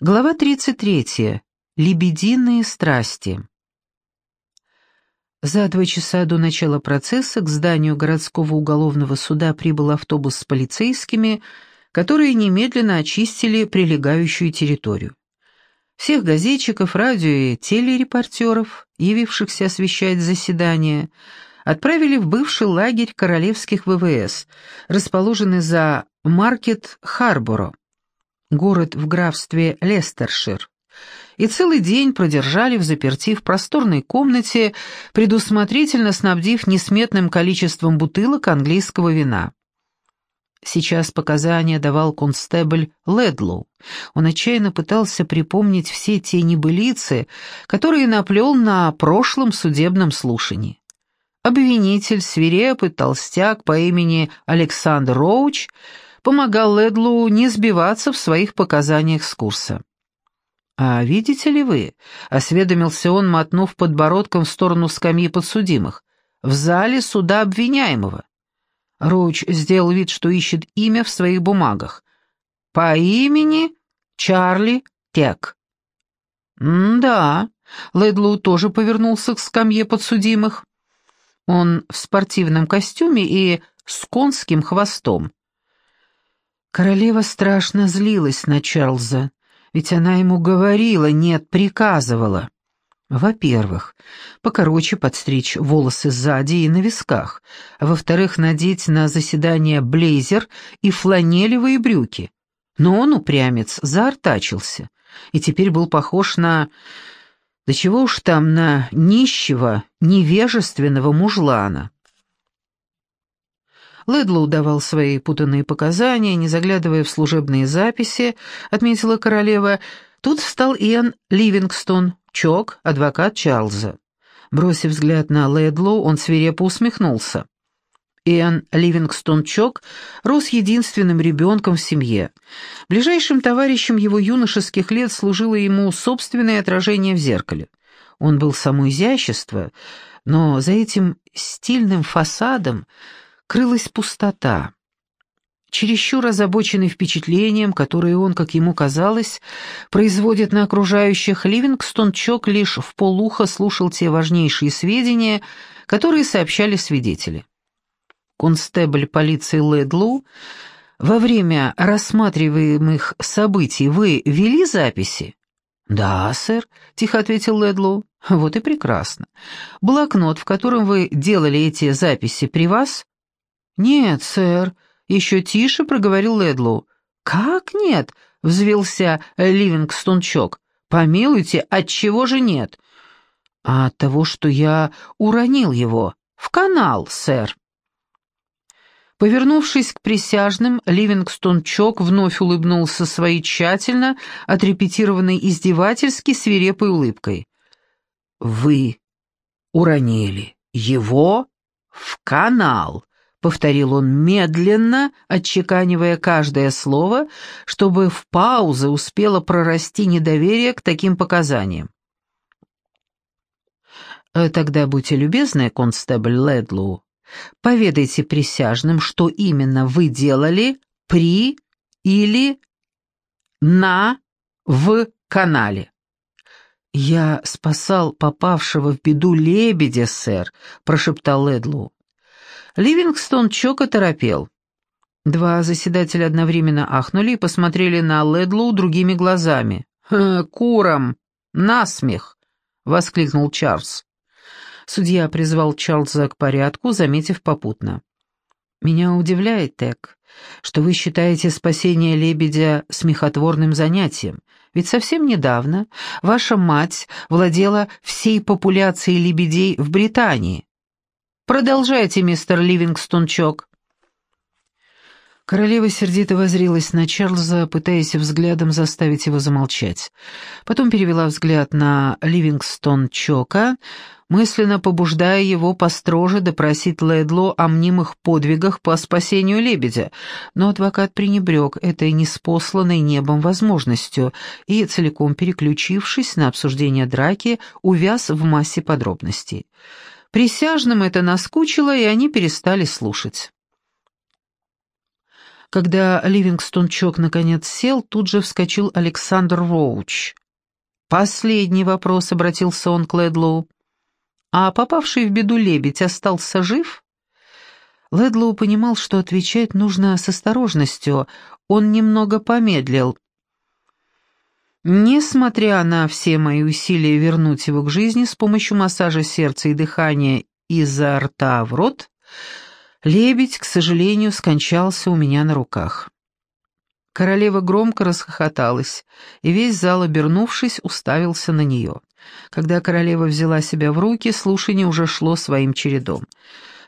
Глава 33. Лебединые страсти. За два часа до начала процесса к зданию городского уголовного суда прибыл автобус с полицейскими, которые немедленно очистили прилегающую территорию. Всех газетчиков, радио и телерепортеров, явившихся освещать заседание, отправили в бывший лагерь королевских ВВС, расположенный за Маркет-Харборо город в графстве Лестершир, и целый день продержали в заперти в просторной комнате, предусмотрительно снабдив несметным количеством бутылок английского вина. Сейчас показания давал констебль Ледлоу. Он отчаянно пытался припомнить все те небылицы, которые наплел на прошлом судебном слушании. Обвинитель, свирепый толстяк по имени Александр Роуч — помогал Ледлу не сбиваться в своих показаниях с курса. «А видите ли вы?» — осведомился он, мотнув подбородком в сторону скамьи подсудимых. «В зале суда обвиняемого». Роуч сделал вид, что ищет имя в своих бумагах. «По имени Чарли Тек». «М-да», — Ледлоу тоже повернулся к скамье подсудимых. Он в спортивном костюме и с конским хвостом. Королева страшно злилась на Чарльза, ведь она ему говорила, нет, приказывала. Во-первых, покороче подстричь волосы сзади и на висках, а во-вторых, надеть на заседание блейзер и фланелевые брюки. Но он, упрямец, заортачился и теперь был похож на... Да чего уж там, на нищего, невежественного мужлана. Ледлоу давал свои путанные показания, не заглядывая в служебные записи, отметила королева. Тут встал Иэн Ливингстон, Чок, адвокат Чарльза. Бросив взгляд на Ледлоу, он свирепо усмехнулся. Иэн Ливингстон Чок рос единственным ребенком в семье. Ближайшим товарищем его юношеских лет служило ему собственное отражение в зеркале. Он был само изящество, но за этим стильным фасадом крылась пустота. Чересчур озабоченный впечатлением, которое он, как ему казалось, производит на окружающих, Ливингстон Чок лишь в полухо слушал те важнейшие сведения, которые сообщали свидетели. Констебль полиции Ледлоу, во время рассматриваемых событий вы вели записи? «Да, сэр», — тихо ответил Ледлоу. «Вот и прекрасно. Блокнот, в котором вы делали эти записи, при вас?» «Нет, сэр», — еще тише проговорил Ледлоу. «Как нет?» — взвелся Ливингстон Чок. «Помилуйте, отчего же нет?» «А от того, что я уронил его. В канал, сэр». Повернувшись к присяжным, Ливингстон Чок вновь улыбнулся своей тщательно отрепетированной издевательски свирепой улыбкой. «Вы уронили его в канал», — повторил он медленно, отчеканивая каждое слово, чтобы в паузе успело прорасти недоверие к таким показаниям. «Э, «Тогда будьте любезны, констебль Ледлоу, поведайте присяжным, что именно вы делали при или на в канале». «Я спасал попавшего в беду лебедя, сэр», — прошептал Ледлоу. Ливингстон чок оторопел. Два заседателя одновременно ахнули и посмотрели на Ледлоу другими глазами. «Куром! Насмех!» — воскликнул Чарльз. Судья призвал Чарльза к порядку, заметив попутно. «Меня удивляет, Тек, что вы считаете спасение лебедя смехотворным занятием, ведь совсем недавно ваша мать владела всей популяцией лебедей в Британии, Продолжайте, мистер Ливингстон Чок». Королева сердито возрилась на Чарльза, пытаясь взглядом заставить его замолчать. Потом перевела взгляд на Ливингстон Чока, мысленно побуждая его построже допросить Ледло о мнимых подвигах по спасению лебедя, но адвокат пренебрег этой неспосланной небом возможностью и, целиком переключившись на обсуждение драки, увяз в массе подробностей. Присяжным это наскучило, и они перестали слушать. Когда Ливингстон Чок наконец сел, тут же вскочил Александр Роуч. «Последний вопрос», — обратился он к Ледлоу. «А попавший в беду лебедь остался жив?» Ледлоу понимал, что отвечать нужно с осторожностью. Он немного помедлил. Несмотря на все мои усилия вернуть его к жизни с помощью массажа сердца и дыхания изо рта в рот, лебедь, к сожалению, скончался у меня на руках. Королева громко расхохоталась, и весь зал, обернувшись, уставился на нее. Когда королева взяла себя в руки, слушание уже шло своим чередом.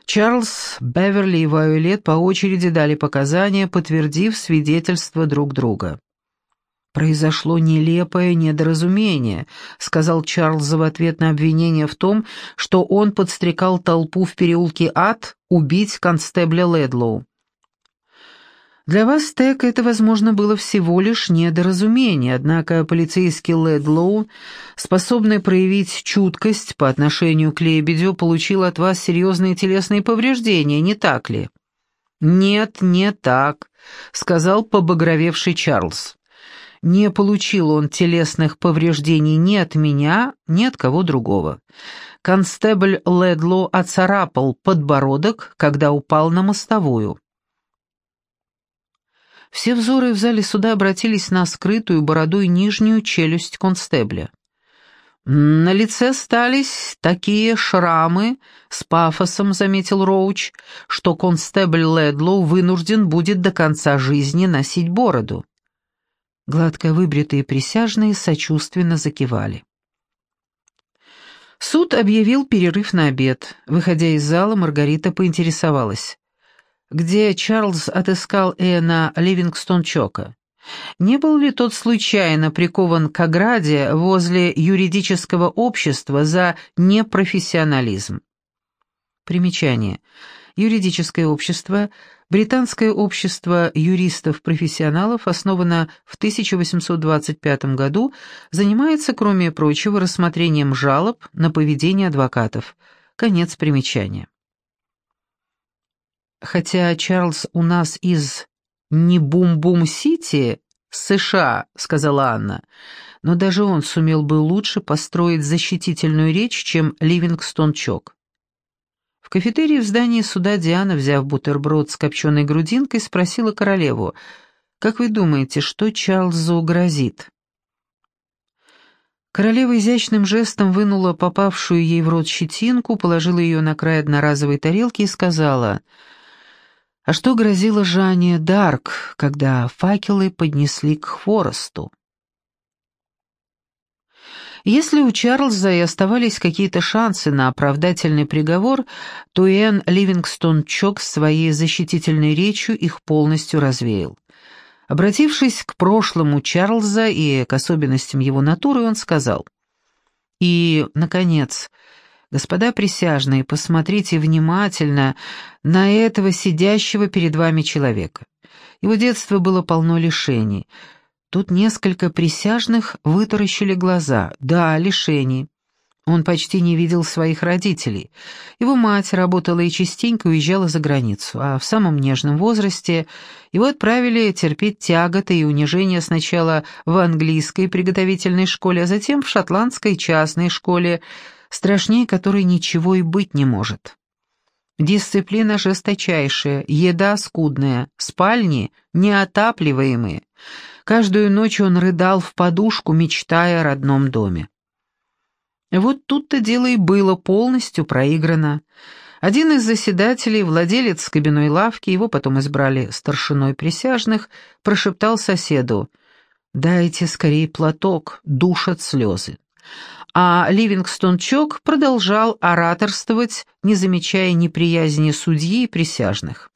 Чарльз, Беверли и Вайолет по очереди дали показания, подтвердив свидетельства друг друга. «Произошло нелепое недоразумение», — сказал Чарльз в ответ на обвинение в том, что он подстрекал толпу в переулке Ад убить констебля Ледлоу. Для вас, Тек, это, возможно, было всего лишь недоразумение, однако полицейский Ледлоу, способный проявить чуткость по отношению к лебедю, получил от вас серьезные телесные повреждения, не так ли? «Нет, не так», — сказал побагровевший Чарльз. Не получил он телесных повреждений ни от меня, ни от кого другого. Констебль Ледлоу оцарапал подбородок, когда упал на мостовую. Все взоры в зале суда обратились на скрытую бороду и нижнюю челюсть констебля. «На лице остались такие шрамы», — с пафосом заметил Роуч, «что констебль Ледлоу вынужден будет до конца жизни носить бороду». Гладко выбритые присяжные сочувственно закивали. Суд объявил перерыв на обед. Выходя из зала, Маргарита поинтересовалась где Чарльз отыскал Эна Ливингстон-Чока. Не был ли тот случайно прикован к ограде возле юридического общества за непрофессионализм? Примечание. Юридическое общество – британское общество юристов-профессионалов, основано в 1825 году, занимается, кроме прочего, рассмотрением жалоб на поведение адвокатов. Конец примечания. Хотя Чарльз у нас из не Бум-Бум-Сити, США, сказала Анна, но даже он сумел бы лучше построить защитительную речь, чем Ливингстон Чок. Кафетерии в здании суда Диана, взяв бутерброд с копченой грудинкой, спросила королеву, «Как вы думаете, что Чарльзу грозит?» Королева изящным жестом вынула попавшую ей в рот щетинку, положила ее на край одноразовой тарелки и сказала, а что грозило Жанне Дарк, когда факелы поднесли к хворосту? Если у Чарльза и оставались какие-то шансы на оправдательный приговор, то Иэн Ливингстон Чок своей защитительной речью их полностью развеял. Обратившись к прошлому Чарльза и к особенностям его натуры, он сказал, «И, наконец, Господа присяжные, посмотрите внимательно на этого сидящего перед вами человека. Его детство было полно лишений. Тут несколько присяжных вытаращили глаза. Да, лишений. Он почти не видел своих родителей. Его мать работала и частенько уезжала за границу, а в самом нежном возрасте его отправили терпеть тяготы и унижения сначала в английской приготовительной школе, а затем в шотландской частной школе, страшнее которой ничего и быть не может. Дисциплина жесточайшая, еда скудная, спальни неотапливаемые. Каждую ночь он рыдал в подушку, мечтая о родном доме. Вот тут-то дело и было полностью проиграно. Один из заседателей, владелец кабиной лавки, его потом избрали старшиной присяжных, прошептал соседу «Дайте скорее платок, душат слезы» а Ливингстон Чок продолжал ораторствовать, не замечая неприязни судьи и присяжных.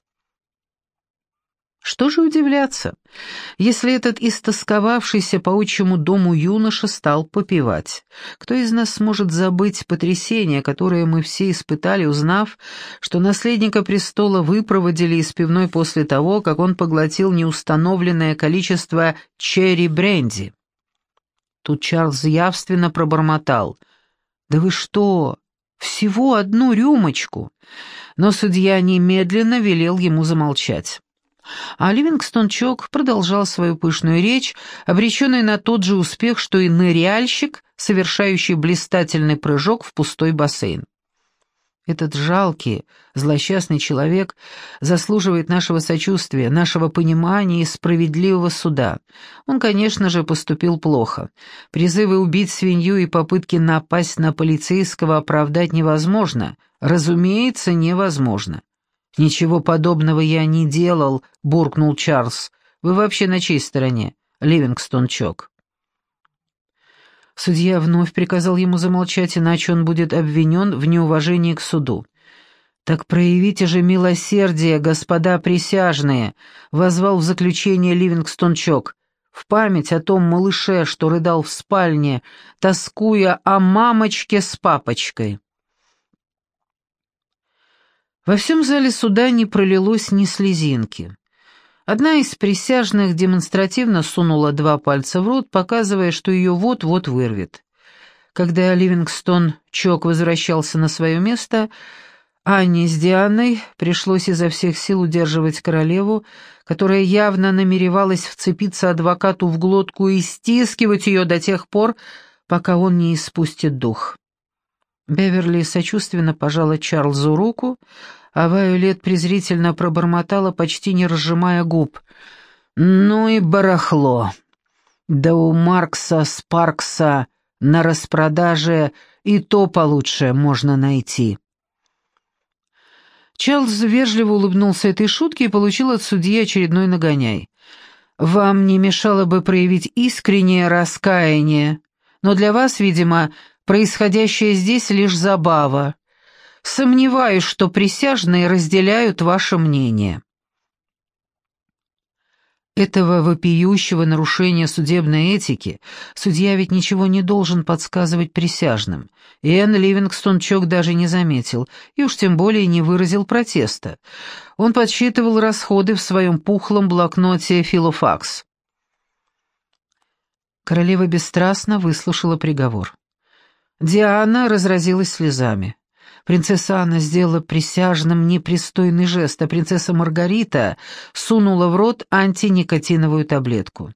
Что же удивляться, если этот истосковавшийся по отчему дому юноша стал попивать? Кто из нас сможет забыть потрясение, которое мы все испытали, узнав, что наследника престола выпроводили из пивной после того, как он поглотил неустановленное количество черри-бренди? Тут Чарльз явственно пробормотал. «Да вы что? Всего одну рюмочку!» Но судья немедленно велел ему замолчать. А Ливингстон Чок продолжал свою пышную речь, обреченный на тот же успех, что и ныряльщик, совершающий блистательный прыжок в пустой бассейн. Этот жалкий, злосчастный человек заслуживает нашего сочувствия, нашего понимания и справедливого суда. Он, конечно же, поступил плохо. Призывы убить свинью и попытки напасть на полицейского оправдать невозможно. Разумеется, невозможно. «Ничего подобного я не делал», — буркнул Чарльз. «Вы вообще на чьей стороне?» Ливингстон Чок. Судья вновь приказал ему замолчать, иначе он будет обвинен в неуважении к суду. «Так проявите же милосердие, господа присяжные», — возвал в заключение Ливингстон Чок, в память о том малыше, что рыдал в спальне, тоскуя о мамочке с папочкой. Во всем зале суда не пролилось ни слезинки. Одна из присяжных демонстративно сунула два пальца в рот, показывая, что ее вот-вот вырвет. Когда Ливингстон Чок возвращался на свое место, Анне с Дианой пришлось изо всех сил удерживать королеву, которая явно намеревалась вцепиться адвокату в глотку и стискивать ее до тех пор, пока он не испустит дух. Беверли сочувственно пожала Чарльзу руку, а Вайолет презрительно пробормотала, почти не разжимая губ. «Ну и барахло! Да у Маркса Спаркса на распродаже и то получше можно найти». Чарльз вежливо улыбнулся этой шутке и получил от судьи очередной нагоняй. «Вам не мешало бы проявить искреннее раскаяние, но для вас, видимо, Происходящее здесь лишь забава. Сомневаюсь, что присяжные разделяют ваше мнение. Этого вопиющего нарушения судебной этики судья ведь ничего не должен подсказывать присяжным. И Энн Ливингстон Чок даже не заметил, и уж тем более не выразил протеста. Он подсчитывал расходы в своем пухлом блокноте «Филофакс». Королева бесстрастно выслушала приговор. Диана разразилась слезами. Принцесса Анна сделала присяжным непристойный жест, а принцесса Маргарита сунула в рот антиникотиновую таблетку.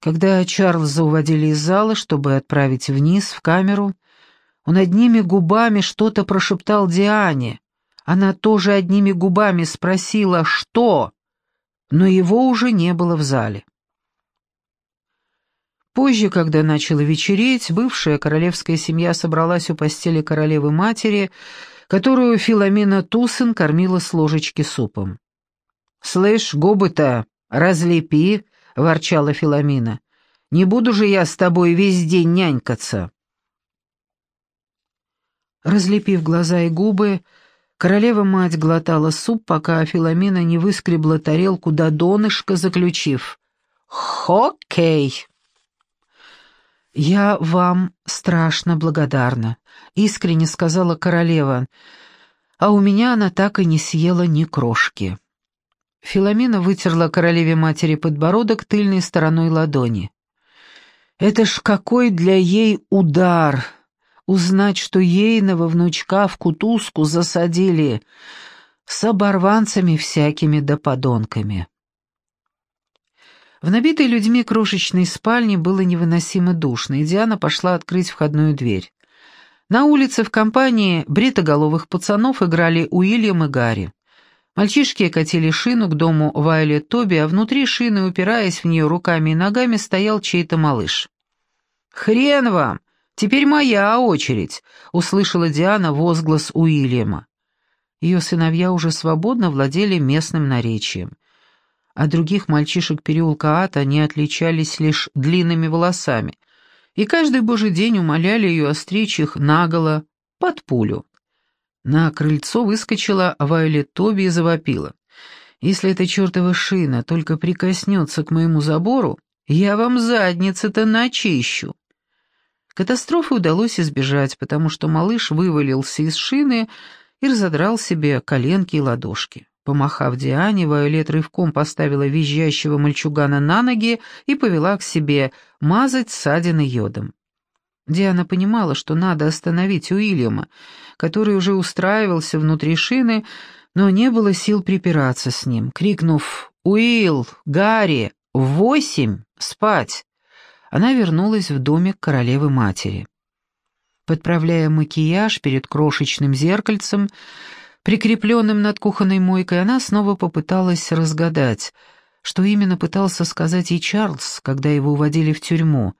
Когда Чарльза уводили из зала, чтобы отправить вниз, в камеру, он одними губами что-то прошептал Диане. Она тоже одними губами спросила «Что?», но его уже не было в зале. Позже, когда начало вечереть, бывшая королевская семья собралась у постели королевы-матери, которую Филомена Тусын кормила с ложечки супом. «Слышь, губы-то разлепи», — ворчала Филомена. «Не буду же я с тобой весь день нянькаться». Разлепив глаза и губы, королева-мать глотала суп, пока Филомена не выскребла тарелку до донышка, заключив «Хоккей!» «Я вам страшно благодарна», — искренне сказала королева, «а у меня она так и не съела ни крошки». Филомена вытерла королеве матери подбородок тыльной стороной ладони. «Это ж какой для ей удар! Узнать, что ейного внучка в кутузку засадили с оборванцами всякими да подонками». В набитой людьми крошечной спальне было невыносимо душно, и Диана пошла открыть входную дверь. На улице в компании бритоголовых пацанов играли Уильям и Гарри. Мальчишки катили шину к дому Вайлет Тоби, а внутри шины, упираясь в нее руками и ногами, стоял чей-то малыш. «Хрен вам! Теперь моя очередь!» — услышала Диана возглас Уильяма. Ее сыновья уже свободно владели местным наречием. От других мальчишек переулка Ата они отличались лишь длинными волосами, и каждый божий день умоляли ее остричь их наголо, под пулю. На крыльцо выскочила Вайолет Тоби и завопила. «Если эта чертова шина только прикоснется к моему забору, я вам задницы-то начищу». Катастрофы удалось избежать, потому что малыш вывалился из шины и разодрал себе коленки и ладошки. Помахав Диане, Вайолет рывком поставила визжащего мальчугана на ноги и повела к себе мазать ссадины йодом. Диана понимала, что надо остановить Уильяма, который уже устраивался внутри шины, но не было сил припираться с ним. Крикнув «Уилл! Гарри! Восемь! Спать!» она вернулась в домик королевы-матери. Подправляя макияж перед крошечным зеркальцем, прикрепленным над кухонной мойкой, она снова попыталась разгадать, что именно пытался сказать ей Чарльз, когда его уводили в тюрьму.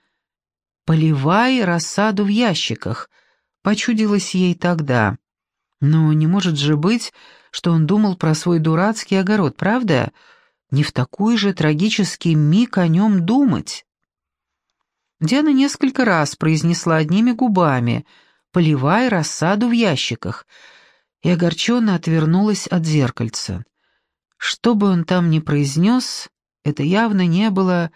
«Поливай рассаду в ящиках», — почудилось ей тогда. Но не может же быть, что он думал про свой дурацкий огород, правда? Не в такой же трагический миг о нем думать. Диана несколько раз произнесла одними губами «поливай рассаду в ящиках», и огорченно отвернулась от зеркальца. Что бы он там ни произнес, это явно не было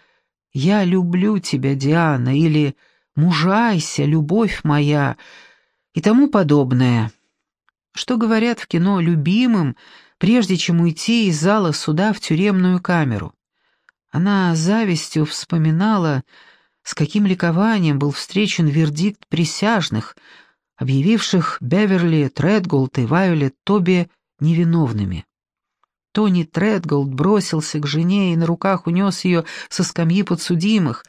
«я люблю тебя, Диана» или «мужайся, любовь моя» и тому подобное. Что говорят в кино любимым, прежде чем уйти из зала суда в тюремную камеру. Она завистью вспоминала, с каким ликованием был встречен вердикт присяжных, объявивших Беверли Тредголд и Вайолет Тоби невиновными. Тони Тредголд бросился к жене и на руках унес ее со скамьи подсудимых.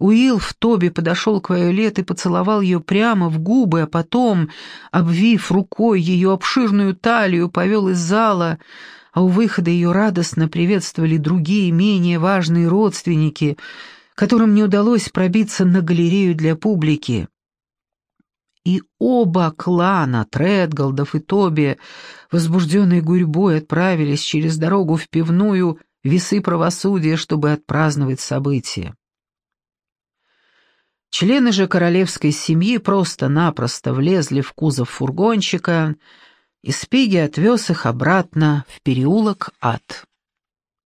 Уилл в Тоби подошел к Вайолет и поцеловал ее прямо в губы, а потом, обвив рукой ее обширную талию, повел из зала, а у выхода ее радостно приветствовали другие, менее важные родственники — которым не удалось пробиться на галерею для публики. И оба клана, Тредголдов и Тоби, возбужденные гурьбой, отправились через дорогу в пивную «Весы правосудия», чтобы отпраздновать событие. Члены же королевской семьи просто-напросто влезли в кузов фургончика, и Спиги отвез их обратно в переулок Ад.